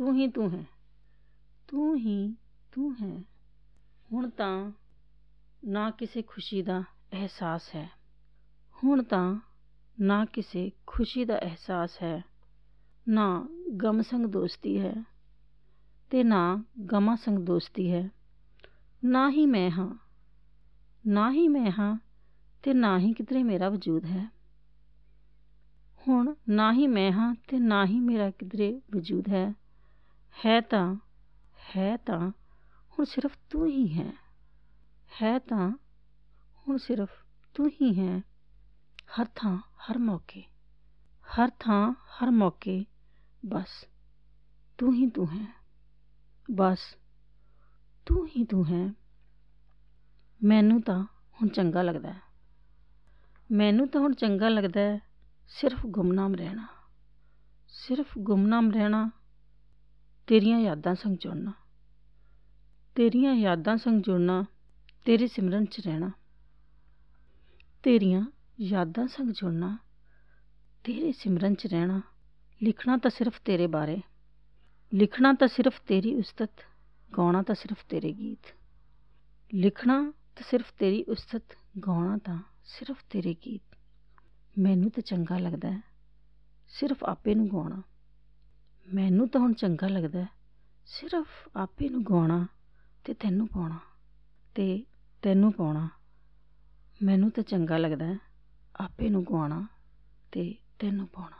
ਤੂੰ ਹੀ ਤੂੰ ਹੈ। ਤੂੰ ਹੀ ਤੂੰ ਹੈ। ਹੁਣ ਤਾਂ ਨਾ ਕਿਸੇ ਖੁਸ਼ੀ ਦਾ ਅਹਿਸਾਸ ਹੈ। ਹੁਣ ਤਾਂ ਨਾ ਕਿਸੇ ਖੁਸ਼ੀ ਦਾ ਅਹਿਸਾਸ ਹੈ। ਨਾ ਗਮ ਸੰਗ ਦੋਸਤੀ ਹੈ ਤੇ ਨਾ ਗਮਾਂ ਸੰਗ ਦੋਸਤੀ ਹੈ। ਨਾ ਹੀ ਮੈਂ ਹਾਂ। ਨਾ ਹੀ ਮੈਂ ਹਾਂ ਤੇ ਨਾ ਹੀ ਕਿਧਰੇ ਮੇਰਾ ਵਜੂਦ ਹੈ। ਹੁਣ ਨਾ ਹੀ ਮੈਂ ਹਾਂ ਤੇ ਨਾ ਹੀ ਮੇਰਾ ਕਿਧਰੇ ਵਜੂਦ ਹੈ। ਹੈ ਤਾਂ ਹੈ ਤਾਂ ਹੁਣ ਸਿਰਫ ਤੂੰ ਹੀ ਹੈ। ਹੈ ਤਾਂ ਹੁਣ ਸਿਰਫ ਤੂੰ ਹੀ ਹੈ। ਹਰ ਥਾਂ, ਹਰ ਮੌਕੇ, ਹਰ ਥਾਂ, ਹਰ ਮੌਕੇ, ਬਸ ਤੂੰ ਹੀ ਤੂੰ ਹੈ। ਬਸ ਤੂੰ ਹੀ ਤੂੰ ਹੈ। ਮੈਨੂੰ ਤਾਂ ਹੁਣ ਚੰਗਾ ਲੱਗਦਾ ਹੈ। ਮੈਨੂੰ ਤਾਂ ਹੁਣ ਚੰਗਾ ਲੱਗਦਾ ਹੈ ਸਿਰਫ ਗੁੰਮਨਾਮ ਰਹਿਣਾ। ਸਿਰਫ ਗੁੰਮਨਾਮ ਰਹਿਣਾ ਤੇਰੀਆਂ ਯਾਦਾਂ ਸੰਗ ਜੁੜਨਾ ਤੇਰੀਆਂ ਯਾਦਾਂ ਸੰਗ ਜੁੜਨਾ ਤੇਰੇ ਸਿਮਰਨ 'ਚ ਰਹਿਣਾ। ਤੇਰੀਆਂ ਯਾਦਾਂ ਸੰਗ ਜੁੜਨਾ ਤੇਰੇ ਸਿਮਰਨ 'ਚ ਰਹਿਣਾ। ਲਿਖਣਾ ਤਾਂ ਸਿਰਫ ਤੇਰੇ ਬਾਰੇ। ਲਿਖਣਾ ਤਾਂ ਸਿਰਫ ਤੇਰੀ ਉਸਤਤ, ਗਾਉਣਾ ਤਾਂ ਸਿਰਫ ਤੇਰੇ ਗੀਤ। ਲਿਖਣਾ ਤਾਂ ਸਿਰਫ ਤੇਰੀ ਉਸਤਤ, ਗਾਉਣਾ ਤਾਂ ਸਿਰਫ ਤੇਰੇ ਗੀਤ। ਮੈਨੂੰ ਤਾਂ ਚੰਗਾ ਲੱਗਦਾ ਸਿਰਫ ਆਪੇ ਨੂੰ ਗਾਉਣਾ। ਮੈਨੂੰ ਤਾਂ ਹੁਣ ਚੰਗਾ ਲੱਗਦਾ ਸਿਰਫ ਆਪੇ ਨੂੰ ਗਾਉਣਾ ਅਤੇ ਤੈਨੂੰ ਪਾਉਣਾ ਅਤੇ ਤੈਨੂੰ ਪਾਉਣਾ। ਮੈਨੂੰ ਤਾਂ ਚੰਗਾ ਲੱਗਦਾ ਆਪੇ ਨੂੰ ਗਾਉਣਾ ਅਤੇ ਤੈਨੂੰ ਪਾਉਣਾ।